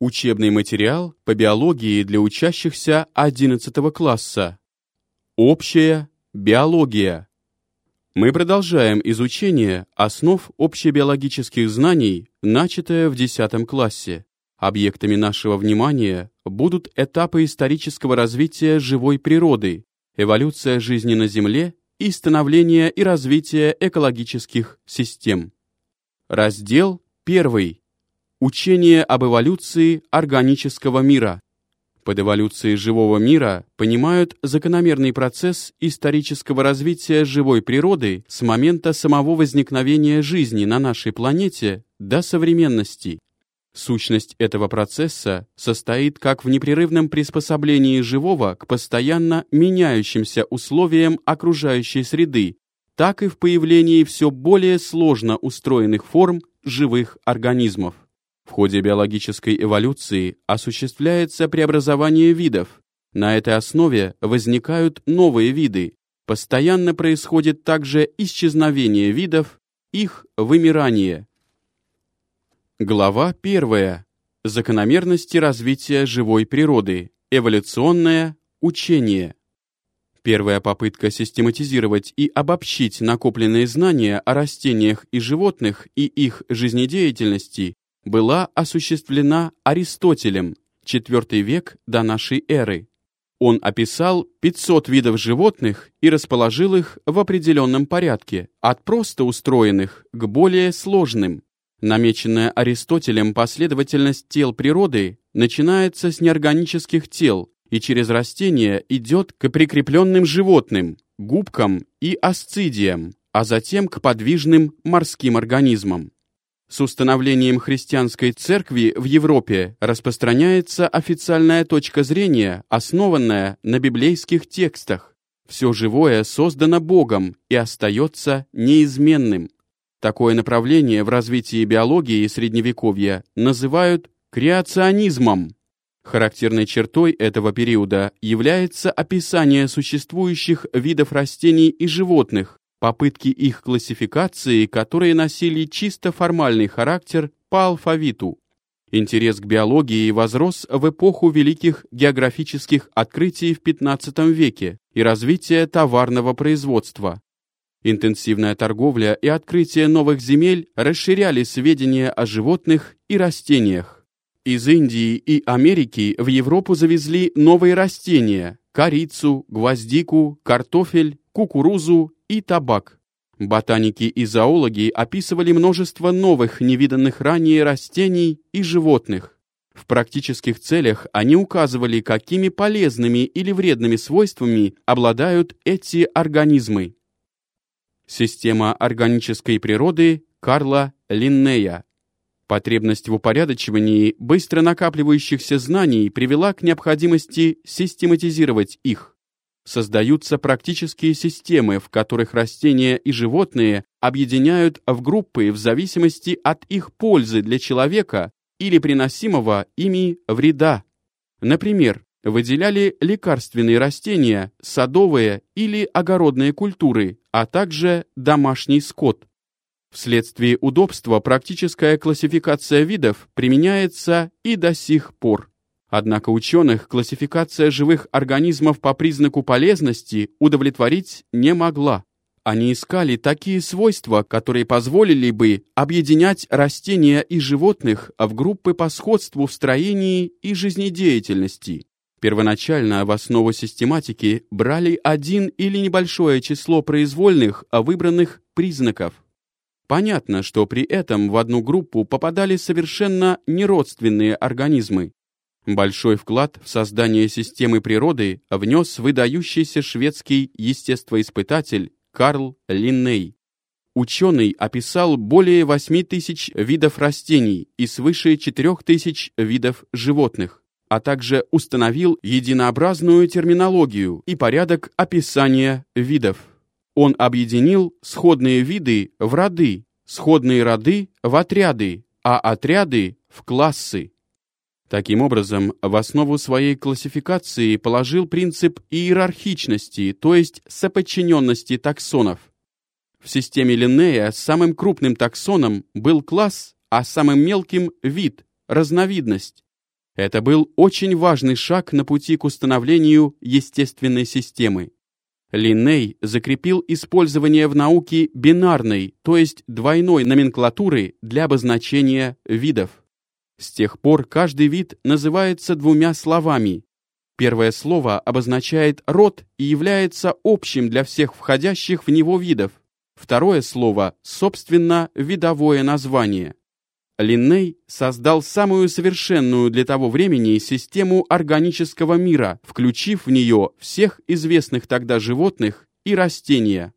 Учебный материал по биологии для учащихся 11 класса. Общая биология. Мы продолжаем изучение основ общебиологических знаний, начатое в 10 классе. Объектами нашего внимания будут этапы исторического развития живой природы, эволюция жизни на Земле и становление и развитие экологических систем. Раздел 1. Учение об эволюции органического мира. Под эволюцией живого мира понимают закономерный процесс исторического развития живой природы с момента самого возникновения жизни на нашей планете до современности. Сущность этого процесса состоит как в непрерывном приспособлении живого к постоянно меняющимся условиям окружающей среды, так и в появлении все более сложно устроенных форм живых организмов. В ходе биологической эволюции осуществляется преобразование видов. На этой основе возникают новые виды. Постоянно происходит также исчезновение видов, их вымирание. Глава 1. Закономерности развития живой природы. Эволюционное учение. Первая попытка систематизировать и обобщить накопленные знания о растениях и животных и их жизнедеятельности была осуществлена Аристотелем, IV век до нашей эры. Он описал 500 видов животных и расположил их в определенном порядке, от просто устроенных к более сложным. Намеченная Аристотелем последовательность тел природы начинается с неорганических тел и через растения идет к прикрепленным животным, губкам и асцидиям, а затем к подвижным морским организмам. С установлением христианской церкви в Европе распространяется официальная точка зрения, основанная на библейских текстах. Все живое создано Богом и остается неизменным. Такое направление в развитии биологии Средневековья называют креационизмом. Характерной чертой этого периода является описание существующих видов растений и животных, попытки их классификации, которые носили чисто формальный характер по алфавиту. Интерес к биологии возрос в эпоху великих географических открытий в XV веке и развития товарного производства. Интенсивная торговля и открытие новых земель расширяли сведения о животных и растениях. Из Индии и Америки в Европу завезли новые растения – корицу, гвоздику, картофель, кукурузу и табак. Ботаники и зоологи описывали множество новых, невиданных ранее растений и животных. В практических целях они указывали, какими полезными или вредными свойствами обладают эти организмы. Система органической природы Карла Линнея. Потребность в упорядочивании быстро накапливающихся знаний привела к необходимости систематизировать их создаются практические системы, в которых растения и животные объединяют в группы в зависимости от их пользы для человека или приносимого ими вреда. Например, выделяли лекарственные растения, садовые или огородные культуры, а также домашний скот. Вследствие удобства практическая классификация видов применяется и до сих пор. Однако ученых классификация живых организмов по признаку полезности удовлетворить не могла. Они искали такие свойства, которые позволили бы объединять растения и животных в группы по сходству в строении и жизнедеятельности. Первоначально в основу систематики брали один или небольшое число произвольных, а выбранных признаков. Понятно, что при этом в одну группу попадали совершенно неродственные организмы, Большой вклад в создание системы природы внес выдающийся шведский естествоиспытатель Карл Линней. Ученый описал более 8 тысяч видов растений и свыше 4 тысяч видов животных, а также установил единообразную терминологию и порядок описания видов. Он объединил сходные виды в роды, сходные роды в отряды, а отряды в классы. Таким образом, в основу своей классификации положил принцип иерархичности, то есть соподчиненности таксонов. В системе Линнея самым крупным таксоном был класс, а самым мелким – вид, разновидность. Это был очень важный шаг на пути к установлению естественной системы. Линней закрепил использование в науке бинарной, то есть двойной номенклатуры для обозначения видов. С тех пор каждый вид называется двумя словами. Первое слово обозначает род и является общим для всех входящих в него видов. Второе слово, собственно, видовое название. Линней создал самую совершенную для того времени систему органического мира, включив в нее всех известных тогда животных и растения.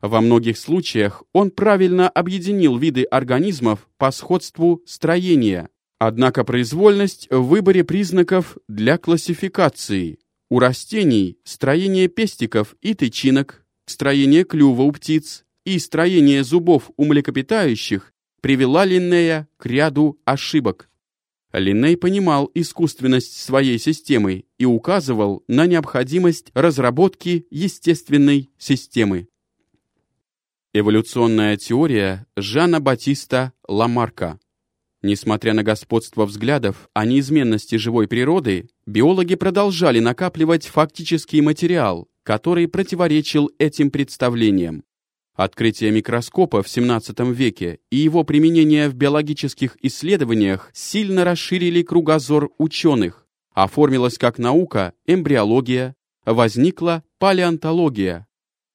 Во многих случаях он правильно объединил виды организмов по сходству строения, однако произвольность в выборе признаков для классификации. У растений строение пестиков и тычинок, строение клюва у птиц и строение зубов у млекопитающих привела Линнея к ряду ошибок. Линней понимал искусственность своей системы и указывал на необходимость разработки естественной системы. Эволюционная теория Жана Батиста Ламарка Несмотря на господство взглядов о неизменности живой природы, биологи продолжали накапливать фактический материал, который противоречил этим представлениям. Открытие микроскопа в XVII веке и его применение в биологических исследованиях сильно расширили кругозор ученых. Оформилась как наука эмбриология, возникла палеонтология.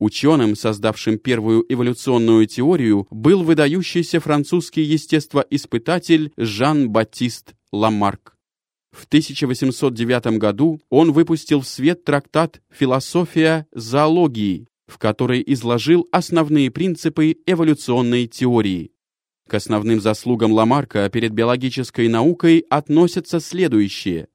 Ученым, создавшим первую эволюционную теорию, был выдающийся французский естествоиспытатель Жан-Батист Ламарк. В 1809 году он выпустил в свет трактат «Философия зоологии», в которой изложил основные принципы эволюционной теории. К основным заслугам Ламарка перед биологической наукой относятся следующие.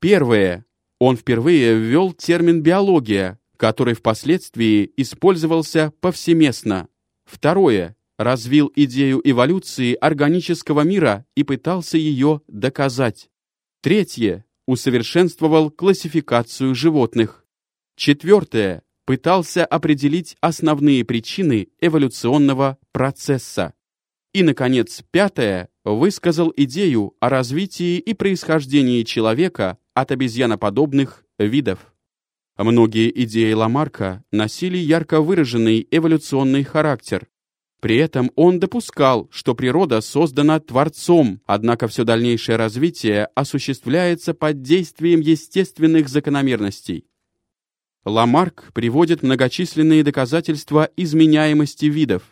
Первое. Он впервые ввел термин «биология», который впоследствии использовался повсеместно. Второе. Развил идею эволюции органического мира и пытался ее доказать. Третье. Усовершенствовал классификацию животных. Четвертое пытался определить основные причины эволюционного процесса. И, наконец, пятое, высказал идею о развитии и происхождении человека от обезьяноподобных видов. Многие идеи Ламарка носили ярко выраженный эволюционный характер. При этом он допускал, что природа создана Творцом, однако все дальнейшее развитие осуществляется под действием естественных закономерностей. Ламарк приводит многочисленные доказательства изменяемости видов.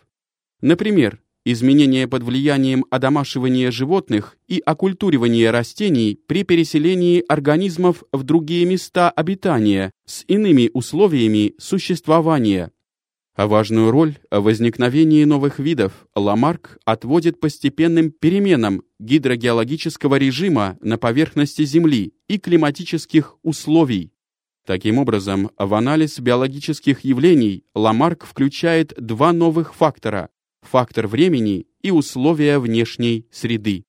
Например, изменения под влиянием одомашивания животных и оккультуривания растений при переселении организмов в другие места обитания с иными условиями существования. А важную роль в возникновении новых видов Ламарк отводит постепенным переменам гидрогеологического режима на поверхности Земли и климатических условий. Таким образом, в анализ биологических явлений Ламарк включает два новых фактора – фактор времени и условия внешней среды.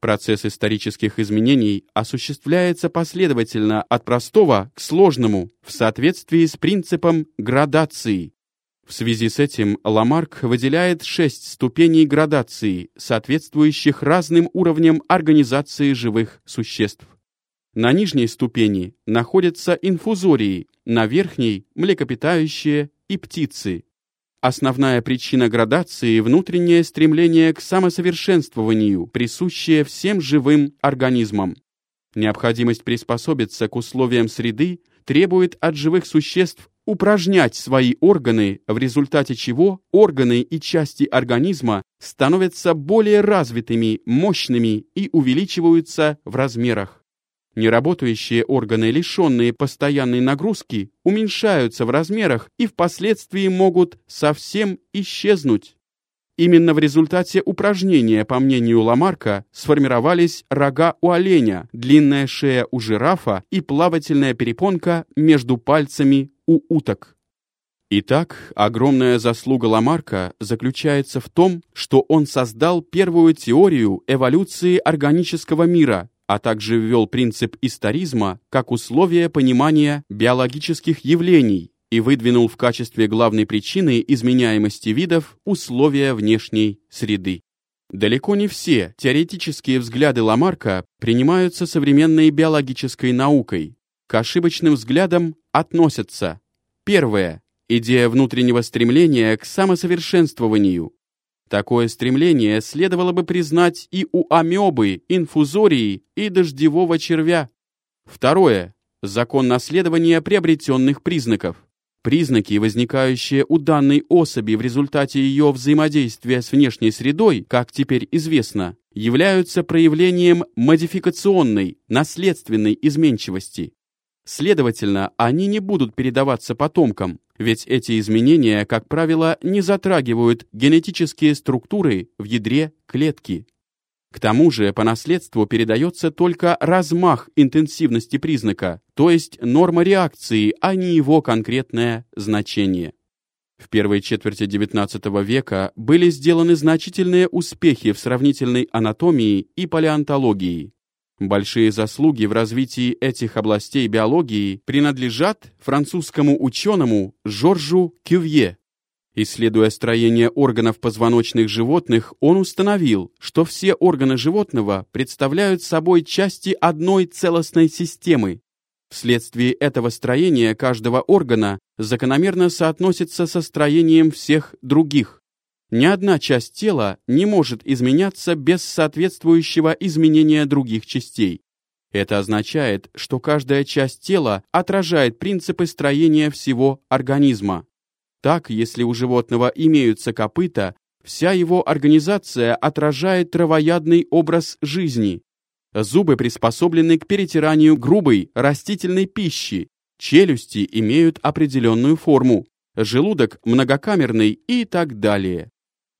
Процесс исторических изменений осуществляется последовательно от простого к сложному в соответствии с принципом градации. В связи с этим Ламарк выделяет шесть ступеней градации, соответствующих разным уровням организации живых существ. На нижней ступени находятся инфузории, на верхней – млекопитающие и птицы. Основная причина градации – внутреннее стремление к самосовершенствованию, присущее всем живым организмам. Необходимость приспособиться к условиям среды требует от живых существ упражнять свои органы, в результате чего органы и части организма становятся более развитыми, мощными и увеличиваются в размерах. Неработающие органы, лишенные постоянной нагрузки, уменьшаются в размерах и впоследствии могут совсем исчезнуть. Именно в результате упражнения, по мнению Ламарка, сформировались рога у оленя, длинная шея у жирафа и плавательная перепонка между пальцами у уток. Итак, огромная заслуга Ламарка заключается в том, что он создал первую теорию эволюции органического мира, а также ввел принцип историзма как условие понимания биологических явлений и выдвинул в качестве главной причины изменяемости видов условия внешней среды. Далеко не все теоретические взгляды Ламарка принимаются современной биологической наукой. К ошибочным взглядам относятся Первое. Идея внутреннего стремления к самосовершенствованию. Такое стремление следовало бы признать и у амебы, инфузории и дождевого червя. Второе. Закон наследования приобретенных признаков. Признаки, возникающие у данной особи в результате ее взаимодействия с внешней средой, как теперь известно, являются проявлением модификационной, наследственной изменчивости. Следовательно, они не будут передаваться потомкам, ведь эти изменения, как правило, не затрагивают генетические структуры в ядре клетки. К тому же по наследству передается только размах интенсивности признака, то есть норма реакции, а не его конкретное значение. В первой четверти XIX века были сделаны значительные успехи в сравнительной анатомии и палеонтологии. Большие заслуги в развитии этих областей биологии принадлежат французскому ученому Жоржу Кювье, Исследуя строение органов позвоночных животных, он установил, что все органы животного представляют собой части одной целостной системы. Вследствие этого строения каждого органа закономерно соотносится со строением всех других. Ни одна часть тела не может изменяться без соответствующего изменения других частей. Это означает, что каждая часть тела отражает принципы строения всего организма. Так, если у животного имеются копыта, вся его организация отражает травоядный образ жизни. Зубы приспособлены к перетиранию грубой растительной пищи, челюсти имеют определенную форму, желудок многокамерный и так далее.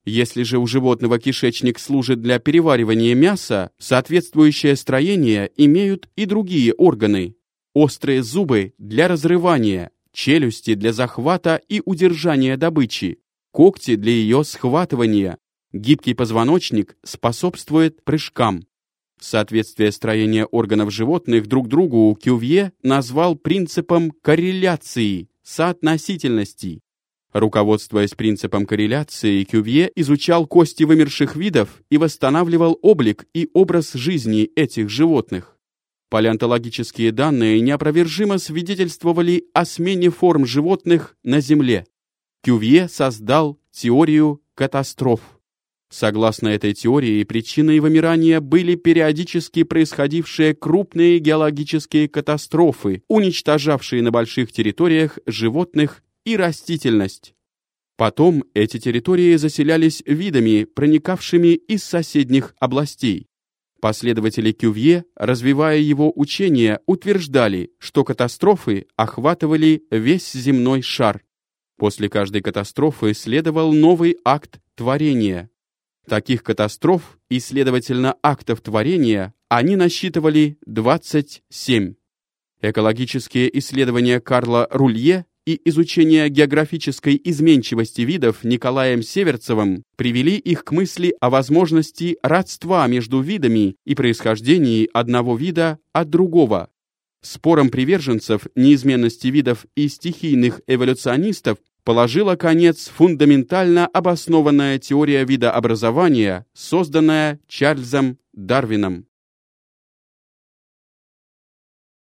Если же у животного кишечник служит для переваривания мяса, соответствующее строение имеют и другие органы. Острые зубы для разрывания, челюсти для захвата и удержания добычи, когти для ее схватывания. Гибкий позвоночник способствует прыжкам. Соответствие строения органов животных друг другу Кювье назвал принципом корреляции, соотносительности. Руководствуясь принципом корреляции, Кювье изучал кости вымерших видов и восстанавливал облик и образ жизни этих животных. Палеонтологические данные неопровержимо свидетельствовали о смене форм животных на Земле. Кювье создал теорию катастроф. Согласно этой теории, причиной вымирания были периодически происходившие крупные геологические катастрофы, уничтожавшие на больших территориях животных и растительность. Потом эти территории заселялись видами, проникавшими из соседних областей. Последователи Кювье, развивая его учение, утверждали, что катастрофы охватывали весь земной шар. После каждой катастрофы следовал новый акт творения. Таких катастроф и, следовательно, актов творения они насчитывали 27. Экологические исследования Карла Рулье и изучение географической изменчивости видов Николаем Северцевым привели их к мысли о возможности родства между видами и происхождении одного вида от другого. Спором приверженцев неизменности видов и стихийных эволюционистов положила конец фундаментально обоснованная теория видообразования, созданная Чарльзом Дарвином.